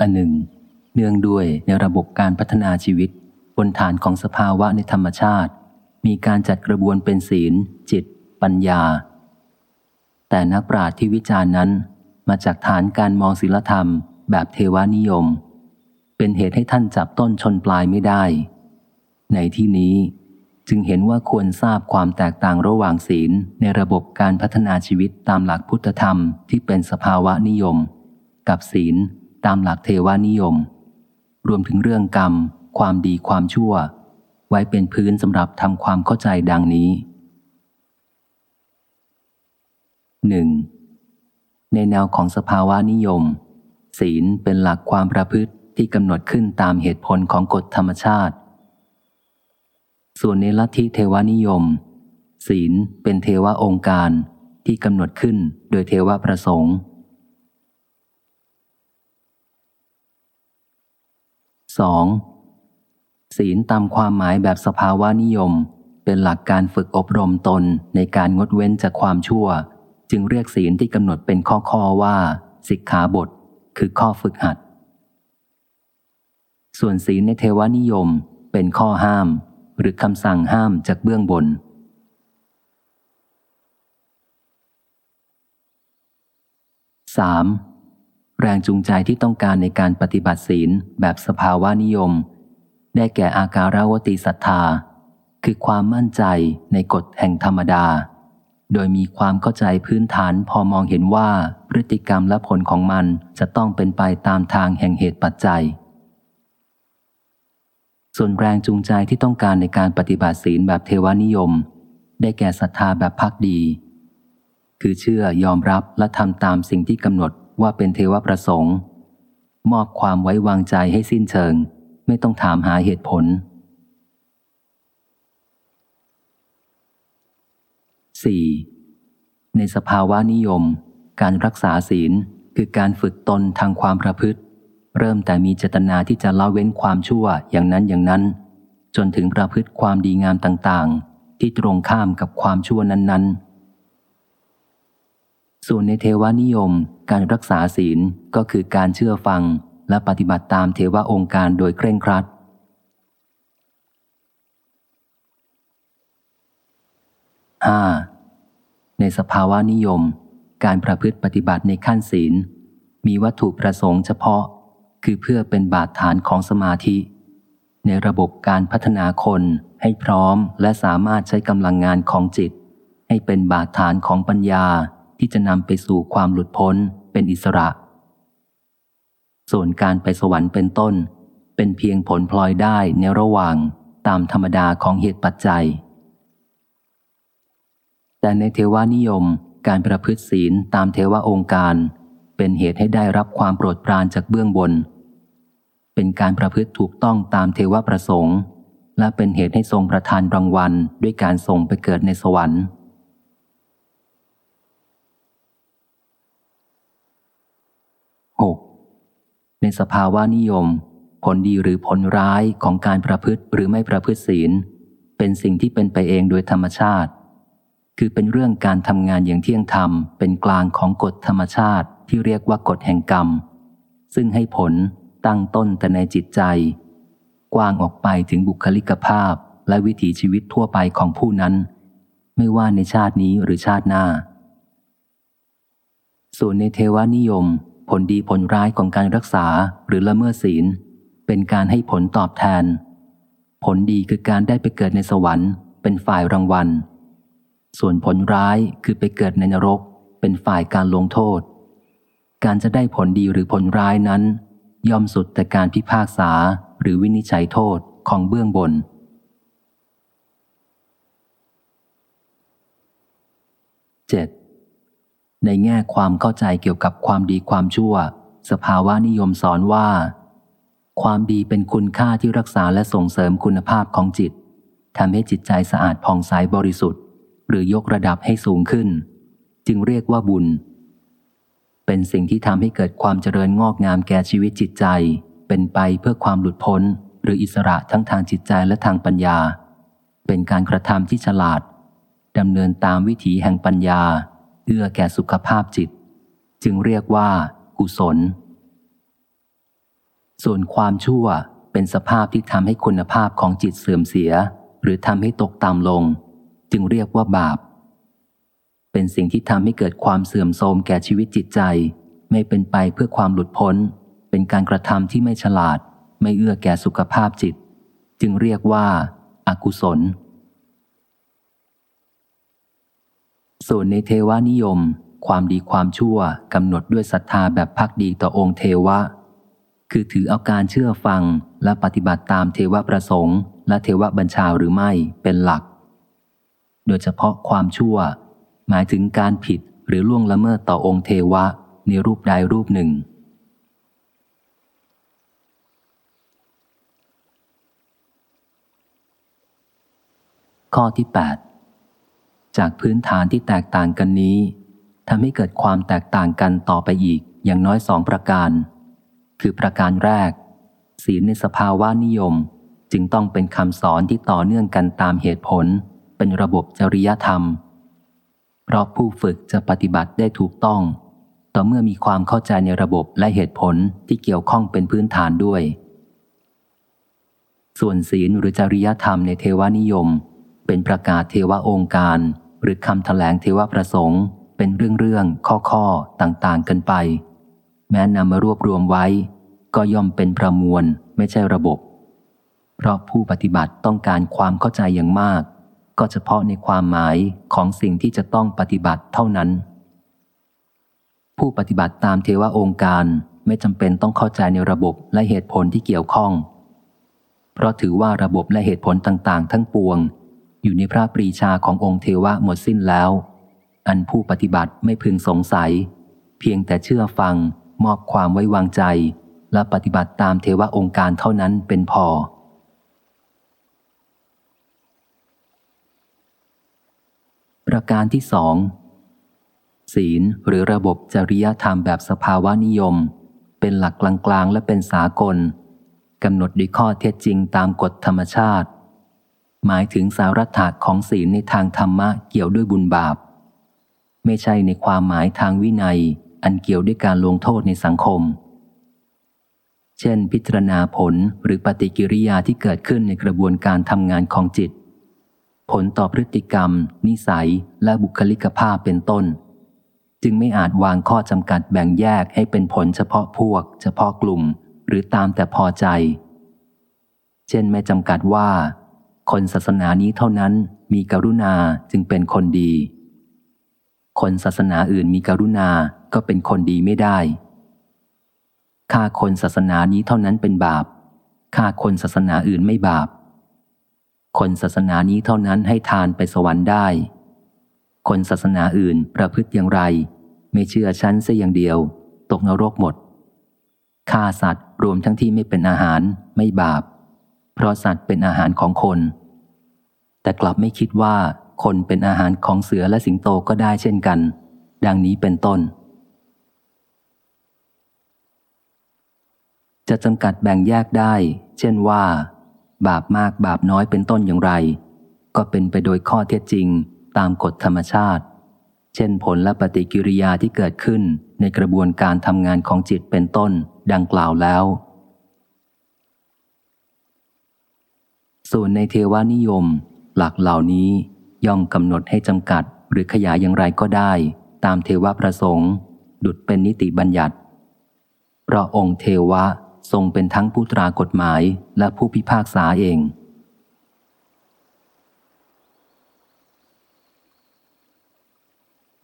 อันหนึ่ง เนื่องด้วยในระบบการพัฒนาชีวิต บนฐานของสภาวะในธรรมชาติ มีการจัดกระบวนเป็นศีล จิต ปัญญา แต่นักปราชญ์ที่วิจารณ์นั้น มาจากฐานการมองศีลธรรม แบบเทวานิยม เป็นเหตุให้ท่านจับต้นชนปลายไม่ได้ ในที่นี้จึงเห็นว่าควรทราบความแตกต่างระหว่างศีลในระบบการพัฒนาชีวิตตามหลักพุทธธรรมที่เป็นสภาวะนิยม กับศีล ตามหลักเทวานิยม รวมถึงเรื่องกรรม ความดีความชั่ว ไว้เป็นพื้นสำหรับทำความเข้าใจดังนี้ 1. ในแนวของสภาวะนิยม ศีลเป็นหลักความประพฤติที่กำหนดขึ้นตามเหตุผลของกฎธรรมชาติ ส่วนในลัทธิเทวานิยม ศีลเป็นเทวะองค์การที่กำหนดขึ้นโดยเทวะประสงค์ 2. ศีลตามความหมายแบบสภาวะนิยม เป็นหลักการฝึกอบรมตนในการงดเว้นจากความชั่ว จึงเรียกศีลที่กำหนดเป็นข้อข้อว่า สิกขาบท คือข้อฝึกหัด ส่วนศีลในเทวานิยม เป็นข้อห้าม หรือคำสั่งห้ามจากเบื้องบน 3. แรงจูงใจที่ต้องการในการปฏิบัติศีลแบบสภาวะนิยม ได้แก่อาการาวติศรัทธา คือความมั่นใจในกฎแห่งธรรมดา โดยมีความเข้าใจพื้นฐานพอมองเห็นว่าพฤติกรรมและผลของมันจะต้องเป็นไปตามทางแห่งเหตุปัจจัย ส่วนแรงจูงใจที่ต้องการในการปฏิบัติศีลแบบเทวานิยม ได้แก่ศรัทธาแบบพักดี คือเชื่อยอมรับและทำตามสิ่งที่กำหนด ว่าเป็นเทวประสงค์ มอบความไว้วางใจให้สิ้นเชิง ไม่ต้องถามหาเหตุผล 4. ในสภาวะนิยม การรักษาศีลคือการฝึกตนทางความประพฤติ เริ่มแต่มีเจตนาที่จะละเว้นความชั่วอย่างนั้นอย่างนั้น จนถึงประพฤติความดีงามต่างๆ ที่ตรงข้ามกับความชั่วนั้นๆ ส่วนในเทวานิยม การรักษาศีลก็คือการเชื่อฟังและปฏิบัติตามเทวะองค์การโดยเคร่งครัด 5. ในสภาวะนิยม การประพฤติปฏิบัติในขั้นศีล มีวัตถุประสงค์เฉพาะ คือเพื่อเป็นบาดฐานของสมาธิ ในระบบการพัฒนาคนให้พร้อมและสามารถใช้กำลังงานของจิต ให้เป็นบาดฐานของปัญญา ที่จะนำไปสู่ความหลุดพ้นเป็นอิสระ ส่วนการไปสวรรค์เป็นต้น เป็นเพียงผลพลอยได้ในระหว่างตามธรรมดาของเหตุปัจจัย แต่ในเทวานิยมการประพฤติศีลตามเทวาองค์การ เป็นเหตุให้ได้รับความโปรดปรานจากเบื้องบน เป็นการประพฤติถูกต้องตามเทวประสงค์ และเป็นเหตุให้ทรงประทานรางวัลด้วยการส่งไปเกิดในสวรรค์ 6. ในสภาวะนิยม ผลดีหรือผลร้ายของการประพฤติหรือไม่ประพฤติศีล เป็นสิ่งที่เป็นไปเองโดยธรรมชาติ คือเป็นเรื่องการทำงานอย่างเที่ยงธรรม เป็นกลางของกฎธรรมชาติที่เรียกว่ากฎแห่งกรรม ซึ่งให้ผลตั้งต้นแต่ในจิตใจ กว้างออกไปถึงบุคลิกภาพและวิถีชีวิตทั่วไปของผู้นั้น ไม่ว่าในชาตินี้หรือชาติหน้า ส่วนในเทวานิยม ผลดีผลร้ายของการรักษาหรือละเมิดศีล เป็นการให้ผลตอบแทน ผลดีคือการได้ไปเกิดในสวรรค์ เป็นฝ่ายรางวัล ส่วนผลร้ายคือไปเกิดในนรก เป็นฝ่ายการลงโทษ การจะได้ผลดีหรือผลร้ายนั้น ย่อมสุดแต่การพิพากษาหรือวินิจฉัยโทษของเบื้องบน 7. ในแง่ความเข้าใจเกี่ยวกับความดีความชั่ว สภาวะนิยมสอนว่า ความดีเป็นคุณค่าที่รักษาและส่งเสริมคุณภาพของจิตทำให้จิตใจสะอาดผ่องใสบริสุทธิ์ หรือยกระดับให้สูงขึ้น จึงเรียกว่าบุญ เป็นสิ่งที่ทำให้เกิดความเจริญงอกงามแก่ชีวิตจิตใจ เป็นไปเพื่อความหลุดพ้น หรืออิสระทั้งทางจิตใจและทางปัญญา เป็นการกระทำที่ฉลาดดำเนินตามวิถีแห่งปัญญา อื้อแก่สุขภาพจิต จึงเรียกว่า กุศล ส่วนความชั่วเป็นสภาพที่ทำให้คุณภาพของจิตเสื่อมเสีย หรือทำให้ตกต่ำลง จึงเรียกว่าบาป เป็นสิ่งที่ทำให้เกิดความเสื่อมโทรมแก่ชีวิตจิตใจ ไม่เป็นไปเพื่อความหลุดพ้น เป็นการกระทำที่ไม่ฉลาด ไม่เอื้อแก่สุขภาพจิต จึงเรียกว่าอากุศล ส่วนในเทวานิยม ความดีความชั่วกำหนดด้วยศรัทธาแบบพักดีต่อองค์เทวะ คือถือเอาการเชื่อฟังและปฏิบัติตามเทวประสงค์ และเทวบัญชาหรือไม่เป็นหลัก โดยเฉพาะความชั่ว หมายถึงการผิดหรือล่วงละเมิดต่อองค์เทวะในรูปใดรูปหนึ่งข้อที่ 8 จากพื้นฐานที่แตกต่างกันนี้ทำให้เกิดความแตกต่างกันต่อไปอีกอย่างน้อยสองประการ คือประการแรก ศีลในสภาวะนิยม จึงต้องเป็นคำสอนที่ต่อเนื่องกันตามเหตุผล เป็นระบบจริยธรรม เพราะผู้ฝึกจะปฏิบัติได้ถูกต้อง ต่อเมื่อมีความเข้าใจในระบบและเหตุผลที่เกี่ยวข้องเป็นพื้นฐานด้วย ส่วนศีลหรือจริยธรรมในเทวานิยม เป็นประกาศเทวองค์การ หรือคำถแถลงเทวประสงค์ เป็นเรื่องเรื่องข้อข้อต่างๆกันไป แม้นำมารวบรวมไว้ ก็ย่อมเป็นประมวลไม่ใช่ระบบ เพราะผู้ปฏิบัติต้องการความเข้าใจอย่างมาก ก็เฉพาะในความหมายของสิ่งที่จะต้องปฏิบัติเท่านั้น ผู้ปฏิบัติตามเทวองค์การไม่จำเป็นต้องเข้าใจในระบบและเหตุผลที่เกี่ยวข้อง เพราะถือว่าระบบและเหตุผลต่างๆ ทั้งปวง อยู่ในพระปรีชาขององค์เทวะหมดสิ้นแล้ว อันผู้ปฏิบัติไม่พึงสงสัย เพียงแต่เชื่อฟัง มอบความไว้วางใจ และปฏิบัติตามเทวะองค์การเท่านั้นเป็นพอ ประการที่สองศีลหรือระบบจริยธรรมแบบสภาวะนิยม เป็นหลักกลางๆ และเป็นสากลกำหนดด้วยข้อเท็จจริงตามกฎธรรมชาติ หมายถึงสาระถาของศีลในทางธรรมะเกี่ยวด้วยบุญบาป ไม่ใช่ในความหมายทางวินัย อันเกี่ยวด้วยการลงโทษในสังคม เช่น พิจารณาผลหรือปฏิกิริยาที่เกิดขึ้นในกระบวนการทำงานของจิต ผลต่อพฤติกรรม นิสัย และบุคลิกภาพเป็นต้น จึงไม่อาจวางข้อจำกัดแบ่งแยกให้เป็นผลเฉพาะพวก เฉพาะกลุ่ม หรือตามแต่พอใจ เช่นไม่จำกัดว่า คนศาสนานี้เท่านั้นมีกรุณาจึงเป็นคนดี คนศาสนาอื่นมีกรุณาก็เป็นคนดีไม่ได้ฆ่าคนศาสนานี้เท่านั้นเป็นบาปฆ่าคนศาสนาอื่นไม่บาป คนศาสนานี้เท่านั้นให้ทานไปสวรรค์ได้ คนศาสนาอื่นประพฤติอย่างไร ไม่เชื่อชั้นเสียอย่างเดียว ตกนรกหมดฆ่าสัตว์รวมทั้งที่ไม่เป็นอาหารไม่บาป เพราะสัตว์เป็นอาหารของคน แต่กลับไม่คิดว่าคนเป็นอาหารของเสือและสิงโตก็ได้เช่นกัน ดังนี้เป็นต้น จะจำกัดแบ่งแยกได้ เช่นว่า บาปมากบาปน้อยเป็นต้นอย่างไร ก็เป็นไปโดยข้อเท็จจริงตามกฎธรรมชาติ เช่นผลและปฏิกิริยาที่เกิดขึ้นในกระบวนการทำงานของจิตเป็นต้น ดังกล่าวแล้ว ส่วนในเทวานิยม หลักเหล่านี้ย่อมกำหนดให้จำกัดหรือขยายอย่างไรก็ได้ ตามเทวประสงค์ ดุดเป็นนิติบัญญัติ เพราะองค์เทวะทรงเป็นทั้งผู้ตรากฎหมายและผู้พิพากษาเอง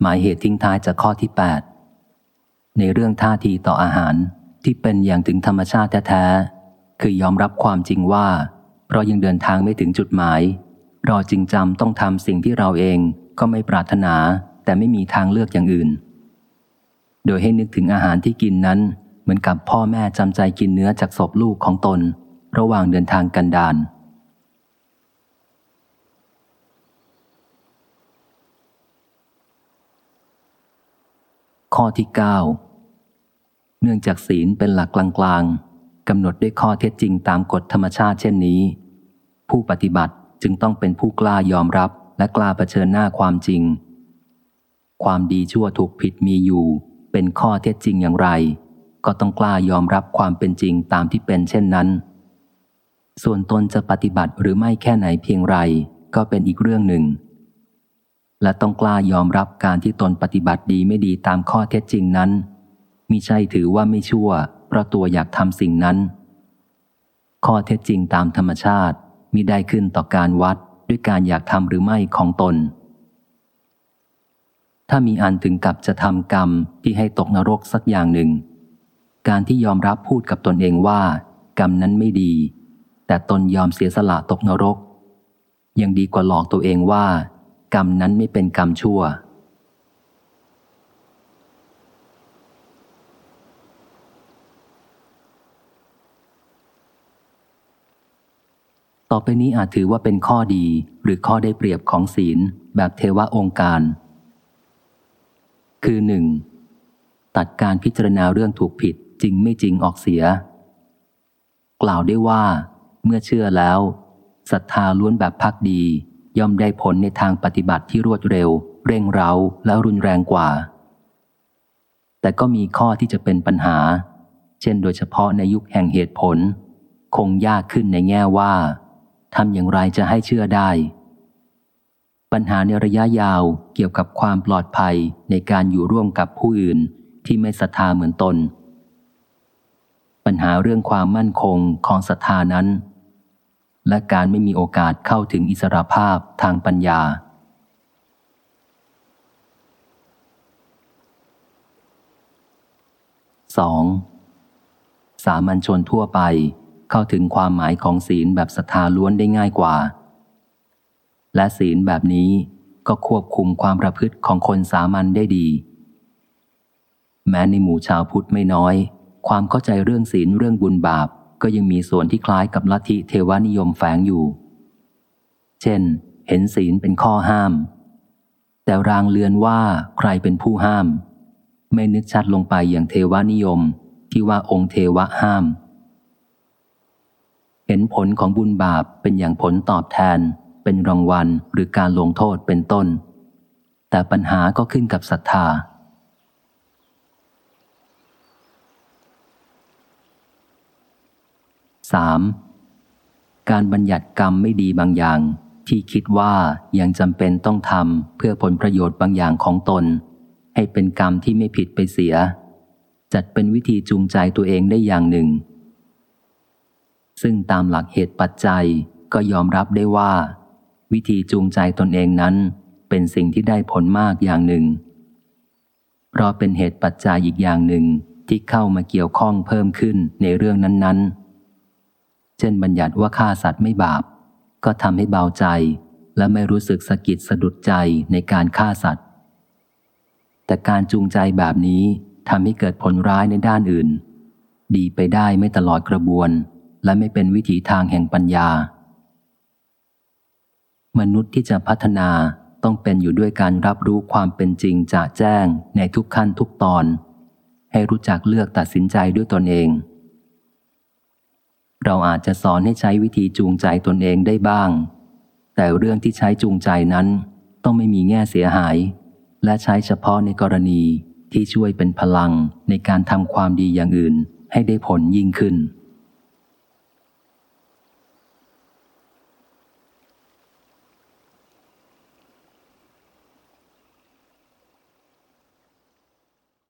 หมายเหตุทิ้งท้ายจากข้อที่ 8 ในเรื่องท่าทีต่ออาหารที่เป็นอย่างถึงธรรมชาติแท้ๆคือยอมรับความจริงว่า เพราะยังเดินทางไม่ถึงจุดหมาย เราจึงจำต้องทำสิ่งที่เราเองก็ไม่ปรารถนา แต่ไม่มีทางเลือกอย่างอื่น โดยให้นึกถึงอาหารที่กินนั้น เหมือนกับพ่อแม่จำใจกินเนื้อจากศพลูกของตน ระหว่างเดินทางกันดานข้อที่ 9 เนื่องจากศีลเป็นหลักกลางๆกำหนดด้วยข้อเท็จจริงตามกฎธรรมชาติเช่นนี้ ผู้ปฏิบัติ จึงต้องเป็นผู้กล้ายอมรับและกล้าเผชิญหน้าความจริง ความดีชั่วถูกผิดมีอยู่ เป็นข้อเท็จจริงอย่างไร ก็ต้องกล้ายอมรับความเป็นจริงตามที่เป็นเช่นนั้น ส่วนตนจะปฏิบัติหรือไม่แค่ไหนเพียงไร ก็เป็นอีกเรื่องหนึ่ง และต้องกล้ายอมรับการที่ตนปฏิบัติดีไม่ดีตามข้อเท็จจริงนั้นมิใช่ถือว่าไม่ชั่ว เพราะตัวอยากทำสิ่งนั้น ข้อเท็จจริงตามธรรมชาติ มิได้ขึ้นต่อการวัดด้วยการอยากทำหรือไม่ของตน ถ้ามีอันถึงกับจะทำกรรมที่ให้ตกนรกสักอย่างหนึ่ง การที่ยอมรับพูดกับตนเองว่า กรรมนั้นไม่ดี แต่ตนยอมเสียสละตกนรก ยังดีกว่าหลอกตัวเองว่า กรรมนั้นไม่เป็นกรรมชั่ว ต่อไปนี้อาจถือว่าเป็นข้อดีหรือข้อได้เปรียบของศีลแบบเทวะองค์การ คือหนึ่งตัดการพิจารณาเรื่องถูกผิดจริงไม่จริงออกเสีย กล่าวได้ว่า เมื่อเชื่อแล้วศรัทธาล้วนแบบพักดี ย่อมได้ผลในทางปฏิบัติที่รวดเร็ว เร่งเร้าและรุนแรงกว่า แต่ก็มีข้อที่จะเป็นปัญหา เช่นโดยเฉพาะในยุคแห่งเหตุผล คงยากขึ้นในแง่ว่า ทำอย่างไรจะให้เชื่อได้ ปัญหาในระยะยาวเกี่ยวกับความปลอดภัยในการอยู่ร่วมกับผู้อื่นที่ไม่ศรัทธาเหมือนตน ปัญหาเรื่องความมั่นคงของศรัทธานั้น และการไม่มีโอกาสเข้าถึงอิสรภาพทางปัญญา 2. สามัญชนทั่วไป เข้าถึงความหมายของศีลแบบศรัทธาล้วนได้ง่ายกว่า และศีลแบบนี้ก็ควบคุมความประพฤติของคนสามัญได้ดี แม้ในหมู่ชาวพุทธไม่น้อย ความเข้าใจเรื่องศีลเรื่องบุญบาป ก็ยังมีส่วนที่คล้ายกับลัทธิเทวนิยมแฝงอยู่ เช่น เห็นศีลเป็นข้อห้าม แต่รางเลือนว่าใครเป็นผู้ห้าม ไม่นึกชัดลงไปอย่างเทวนิยมที่ว่าองค์เทวะห้าม เห็นผลของบุญบาปเป็นอย่างผลตอบแทน เป็นรางวัลหรือการลงโทษเป็นต้น แต่ปัญหาก็ขึ้นกับศรัทธา 3. การบัญญัติกรรมไม่ดีบางอย่าง ที่คิดว่ายังจำเป็นต้องทำเพื่อผลประโยชน์บางอย่างของตน ให้เป็นกรรมที่ไม่ผิดไปเสีย จัดเป็นวิธีจูงใจตัวเองได้อย่างหนึ่ง ซึ่งตามหลักเหตุปัจจัยก็ยอมรับได้ว่า วิธีจูงใจตนเองนั้น เป็นสิ่งที่ได้ผลมากอย่างหนึ่ง เพราะเป็นเหตุปัจจัยอีกอย่างหนึ่งที่เข้ามาเกี่ยวข้องเพิ่มขึ้นในเรื่องนั้นๆ เช่นบัญญัติว่าฆ่าสัตว์ไม่บาป ก็ทำให้เบาใจ และไม่รู้สึกสะกิดสะดุดใจในการฆ่าสัตว์ แต่การจูงใจแบบนี้ทำให้เกิดผลร้ายในด้านอื่น ดีไปได้ไม่ตลอดกระบวน และไม่เป็นวิถีทางแห่งปัญญา มนุษย์ที่จะพัฒนาต้องเป็นอยู่ด้วยการรับรู้ความเป็นจริงจะแจ้งในทุกขั้นทุกตอน ให้รู้จักเลือกตัดสินใจด้วยตนเอง เราอาจจะสอนให้ใช้วิธีจูงใจตนเองได้บ้าง แต่เรื่องที่ใช้จูงใจนั้นต้องไม่มีแง่เสียหาย และใช้เฉพาะในกรณีที่ช่วยเป็นพลังในการทำความดีอย่างอื่นให้ได้ผลยิ่งขึ้น